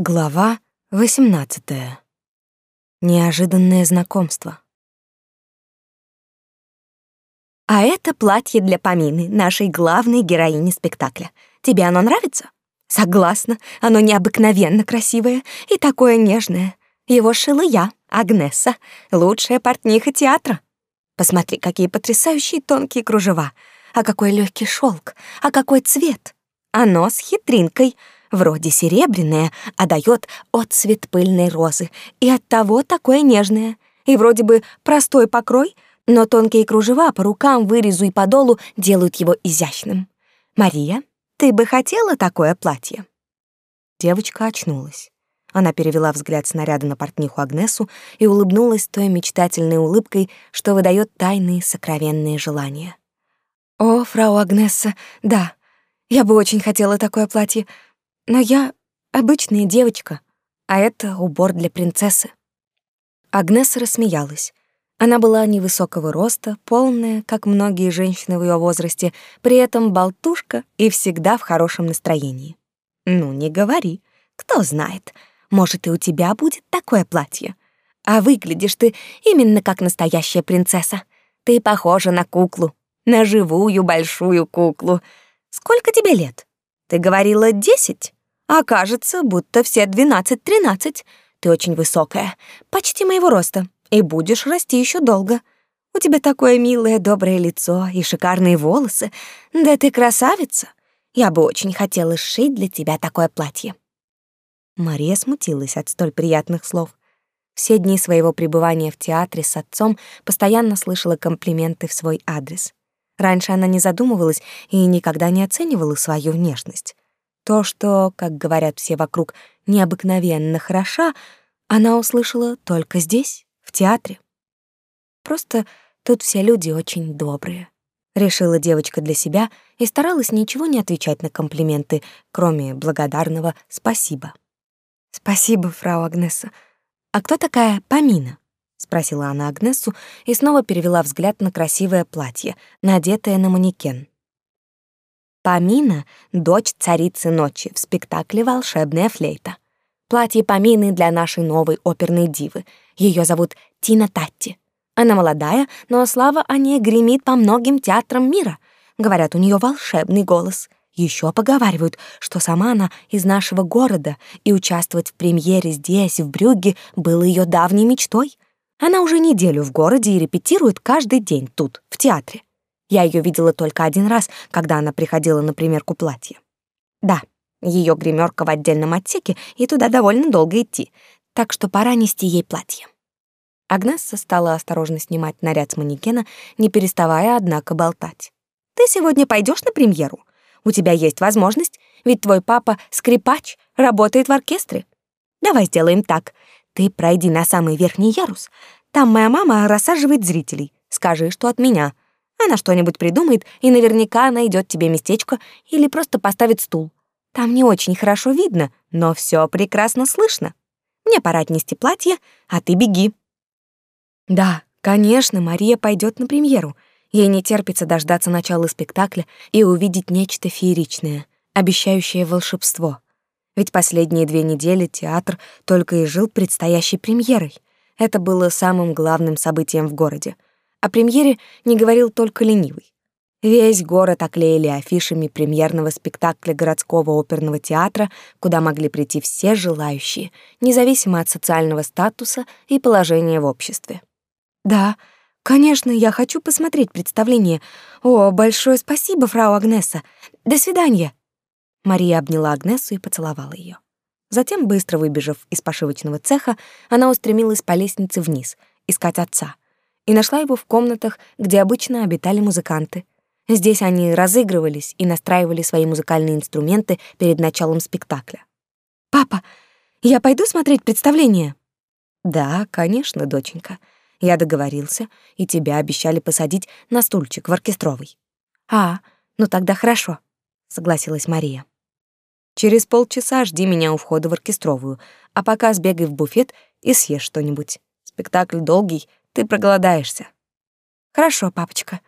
Глава 18. Неожиданное знакомство. А это платье для Памины, нашей главной героини спектакля. Тебе оно нравится? Согласна, оно необыкновенно красивое и такое нежное. Его шила я, Агнеса, лучшая портниха театра. Посмотри, какие потрясающие тонкие кружева, а какой легкий шелк, а какой цвет. Оно с хитринкой — вроде серебряное, а дает отцвет пыльной розы, и оттого такое нежное. И вроде бы простой покрой, но тонкие кружева по рукам, вырезу и подолу делают его изящным. «Мария, ты бы хотела такое платье?» Девочка очнулась. Она перевела взгляд с наряда на портниху Агнесу и улыбнулась той мечтательной улыбкой, что выдает тайные сокровенные желания. «О, фрау Агнесса, да, я бы очень хотела такое платье, но я обычная девочка, а это убор для принцессы. Агнеса рассмеялась. Она была невысокого роста, полная, как многие женщины в ее возрасте, при этом болтушка и всегда в хорошем настроении. Ну, не говори. Кто знает, может, и у тебя будет такое платье. А выглядишь ты именно как настоящая принцесса. Ты похожа на куклу, на живую большую куклу. Сколько тебе лет? Ты говорила десять? А кажется, будто все двенадцать-тринадцать. Ты очень высокая, почти моего роста, и будешь расти еще долго. У тебя такое милое, доброе лицо и шикарные волосы. Да ты красавица. Я бы очень хотела сшить для тебя такое платье». Мария смутилась от столь приятных слов. Все дни своего пребывания в театре с отцом постоянно слышала комплименты в свой адрес. Раньше она не задумывалась и никогда не оценивала свою внешность. То, что, как говорят все вокруг, необыкновенно хороша, она услышала только здесь, в театре. Просто тут все люди очень добрые. Решила девочка для себя и старалась ничего не отвечать на комплименты, кроме благодарного «спасибо». «Спасибо, фрау Агнеса. А кто такая Памина?» — спросила она Агнесу и снова перевела взгляд на красивое платье, надетое на манекен. Памина — дочь царицы ночи в спектакле «Волшебная флейта». Платье Памины для нашей новой оперной дивы. Ее зовут Тина Татти. Она молодая, но слава о ней гремит по многим театрам мира. Говорят, у нее волшебный голос. Еще поговаривают, что сама она из нашего города, и участвовать в премьере здесь, в Брюгге, было ее давней мечтой. Она уже неделю в городе и репетирует каждый день тут, в театре. Я ее видела только один раз, когда она приходила на примерку платья. Да, ее гримерка в отдельном отсеке, и туда довольно долго идти, так что пора нести ей платье. Агнесса стала осторожно снимать наряд с манекена, не переставая, однако, болтать. «Ты сегодня пойдешь на премьеру? У тебя есть возможность, ведь твой папа — скрипач, работает в оркестре. Давай сделаем так. Ты пройди на самый верхний ярус. Там моя мама рассаживает зрителей. Скажи, что от меня. Она что-нибудь придумает и наверняка найдет тебе местечко или просто поставит стул. Там не очень хорошо видно, но все прекрасно слышно. Мне пора отнести платье, а ты беги. Да, конечно, Мария пойдет на премьеру. Ей не терпится дождаться начала спектакля и увидеть нечто фееричное, обещающее волшебство. Ведь последние две недели театр только и жил предстоящей премьерой. Это было самым главным событием в городе — о премьере не говорил только ленивый. Весь город оклеили афишами премьерного спектакля городского оперного театра, куда могли прийти все желающие, независимо от социального статуса и положения в обществе. Да, конечно, я хочу посмотреть представление. О, большое спасибо, фрау Агнеса. До свидания. Мария обняла Агнесу и поцеловала ее. Затем, быстро выбежав из пошивочного цеха, она устремилась по лестнице вниз, искать отца — и нашла его в комнатах, где обычно обитали музыканты. Здесь они разыгрывались и настраивали свои музыкальные инструменты перед началом спектакля. «Папа, я пойду смотреть представление?» «Да, конечно, доченька. Я договорился, и тебя обещали посадить на стульчик в оркестровый». «А, ну тогда хорошо», — согласилась Мария. «Через полчаса жди меня у входа в оркестровую, а пока сбегай в буфет и съешь что-нибудь. Спектакль долгий, ты проголодаешься. Хорошо, папочка.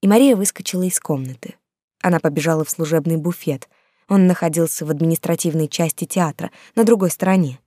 И Мария выскочила из комнаты. Она побежала в служебный буфет. Он находился в административной части театра, на другой стороне.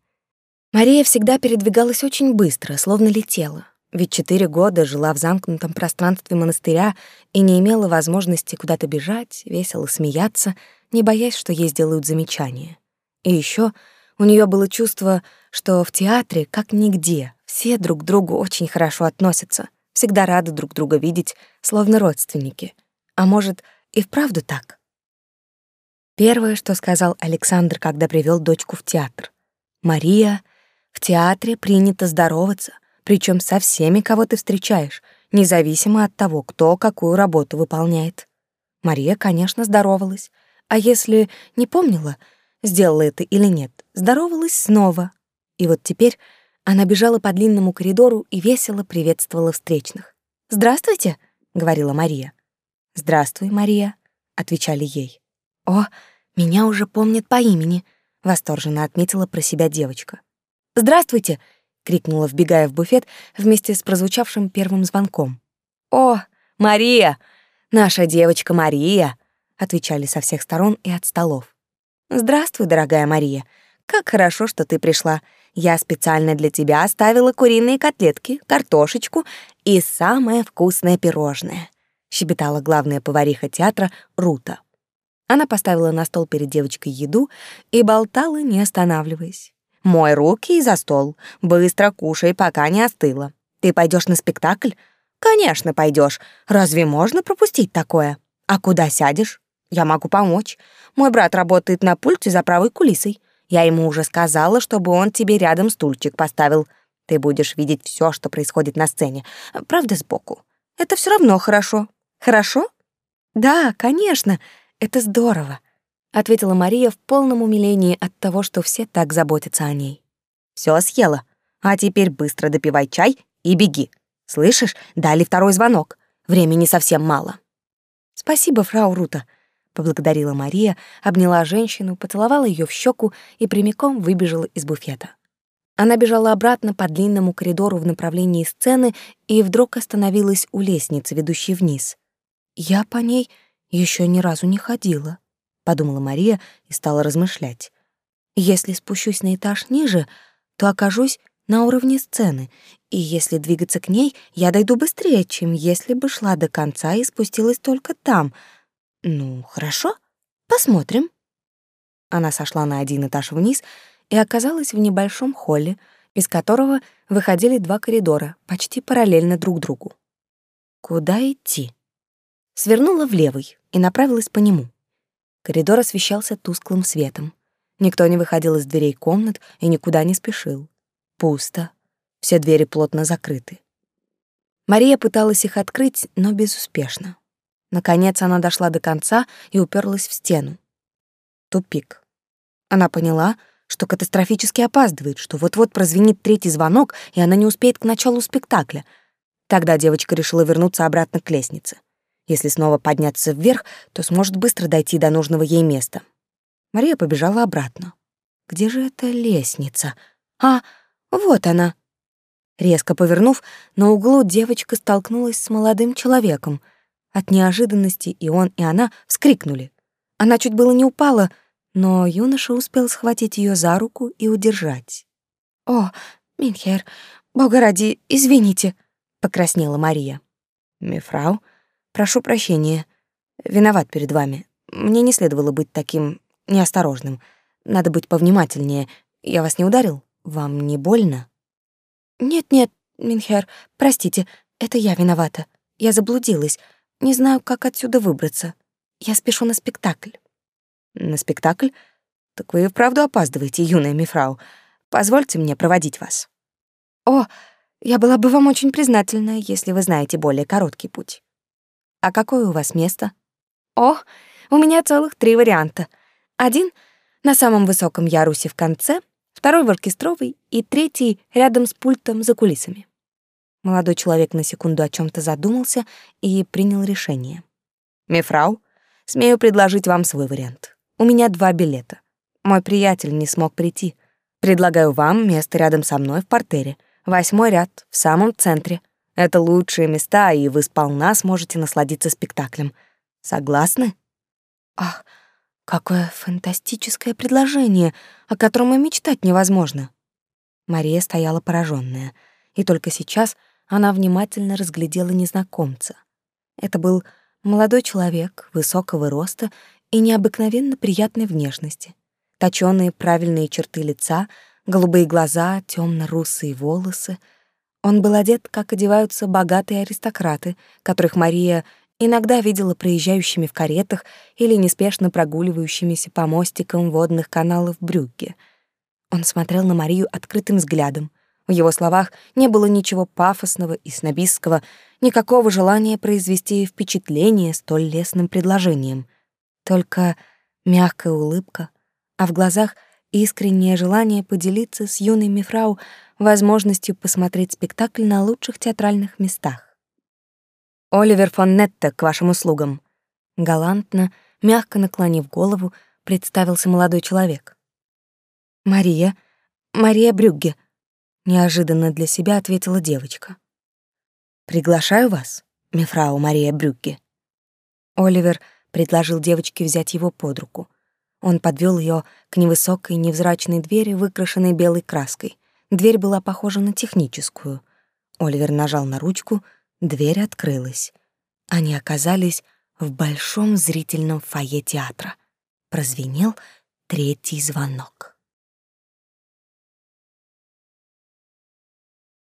Мария всегда передвигалась очень быстро, словно летела. Ведь четыре года жила в замкнутом пространстве монастыря и не имела возможности куда-то бежать, весело смеяться, не боясь, что ей сделают замечания. И еще у нее было чувство, что в театре, как нигде, все друг к другу очень хорошо относятся, всегда рады друг друга видеть, словно родственники. А может, и вправду так? Первое, что сказал Александр, когда привел дочку в театр. «Мария, в театре принято здороваться, причем со всеми, кого ты встречаешь, независимо от того, кто какую работу выполняет». Мария, конечно, здоровалась, а если не помнила — сделала это или нет, здоровалась снова. И вот теперь она бежала по длинному коридору и весело приветствовала встречных. «Здравствуйте», — говорила Мария. «Здравствуй, Мария», — отвечали ей. «О, меня уже помнят по имени», — восторженно отметила про себя девочка. «Здравствуйте», — крикнула, вбегая в буфет вместе с прозвучавшим первым звонком. «О, Мария! Наша девочка Мария!» — отвечали со всех сторон и от столов. «Здравствуй, дорогая Мария. Как хорошо, что ты пришла. Я специально для тебя оставила куриные котлетки, картошечку и самое вкусное пирожное», — щебетала главная повариха театра Рута. Она поставила на стол перед девочкой еду и болтала, не останавливаясь. «Мой руки и за стол. Быстро кушай, пока не остыло. Ты пойдешь на спектакль?» «Конечно, пойдешь. Разве можно пропустить такое? А куда сядешь?» Я могу помочь. Мой брат работает на пульте за правой кулисой. Я ему уже сказала, чтобы он тебе рядом стульчик поставил. Ты будешь видеть все, что происходит на сцене. Правда, сбоку. Это все равно хорошо. Хорошо? Да, конечно. Это здорово, ответила Мария в полном умилении от того, что все так заботятся о ней. Все съела. А теперь быстро допивай чай и беги. Слышишь? Дали второй звонок. Времени совсем мало. Спасибо, фрау Рута поблагодарила Мария, обняла женщину, поцеловала ее в щеку и прямиком выбежала из буфета. Она бежала обратно по длинному коридору в направлении сцены и вдруг остановилась у лестницы, ведущей вниз. «Я по ней еще ни разу не ходила», — подумала Мария и стала размышлять. «Если спущусь на этаж ниже, то окажусь на уровне сцены, и если двигаться к ней, я дойду быстрее, чем если бы шла до конца и спустилась только там», ну, хорошо, посмотрим. Она сошла на один этаж вниз и оказалась в небольшом холле, из которого выходили два коридора, почти параллельно друг другу. Куда идти? Свернула в левый и направилась по нему. Коридор освещался тусклым светом. Никто не выходил из дверей комнат и никуда не спешил. Пусто. Все двери плотно закрыты. Мария пыталась их открыть, но безуспешно. Наконец она дошла до конца и уперлась в стену. Тупик. Она поняла, что катастрофически опаздывает, что вот-вот прозвенит третий звонок, и она не успеет к началу спектакля. Тогда девочка решила вернуться обратно к лестнице. Если снова подняться вверх, то сможет быстро дойти до нужного ей места. Мария побежала обратно. Где же эта лестница? А, вот она. Резко повернув, на углу девочка столкнулась с молодым человеком — от неожиданности и он, и она вскрикнули. Она чуть было не упала, но юноша успел схватить ее за руку и удержать. «О, Минхер, бога ради, извините», — покраснела Мария. «Мифрау, прошу прощения. Виноват перед вами. Мне не следовало быть таким неосторожным. Надо быть повнимательнее. Я вас не ударил? Вам не больно?» «Нет-нет, Минхер, простите, это я виновата. Я заблудилась. Не знаю, как отсюда выбраться. Я спешу на спектакль. На спектакль? Так вы и вправду опаздываете, юная мифрау. Позвольте мне проводить вас. О, я была бы вам очень признательна, если вы знаете более короткий путь. А какое у вас место? О, у меня целых три варианта. Один — на самом высоком ярусе в конце, второй — в оркестровой и третий — рядом с пультом за кулисами. Молодой человек на секунду о чем то задумался и принял решение. «Мефрау, смею предложить вам свой вариант. У меня два билета. Мой приятель не смог прийти. Предлагаю вам место рядом со мной в портере. Восьмой ряд, в самом центре. Это лучшие места, и вы сполна сможете насладиться спектаклем. Согласны?» «Ах, Какое фантастическое предложение, о котором и мечтать невозможно. Мария стояла пораженная, и только сейчас она внимательно разглядела незнакомца. Это был молодой человек высокого роста и необыкновенно приятной внешности. Точёные правильные черты лица, голубые глаза, темно-русые волосы. Он был одет, как одеваются богатые аристократы, которых Мария иногда видела проезжающими в каретах или неспешно прогуливающимися по мостикам водных каналов Брюгге. Он смотрел на Марию открытым взглядом. В его словах не было ничего пафосного и снобистского, никакого желания произвести впечатление столь лестным предложением. Только мягкая улыбка, а в глазах искреннее желание поделиться с юной мифрау возможностью посмотреть спектакль на лучших театральных местах. Оливер фон Нетте к вашим услугам. Галантно, мягко наклонив голову, представился молодой человек. Мария, Мария Брюгге, неожиданно для себя ответила девочка. Приглашаю вас, мифрау Мария Брюгге. Оливер предложил девочке взять его под руку. Он подвел ее к невысокой невзрачной двери, выкрашенной белой краской. Дверь была похожа на техническую. Оливер нажал на ручку — Дверь открылась. Они оказались в большом зрительном фойе театра. Прозвенел третий звонок.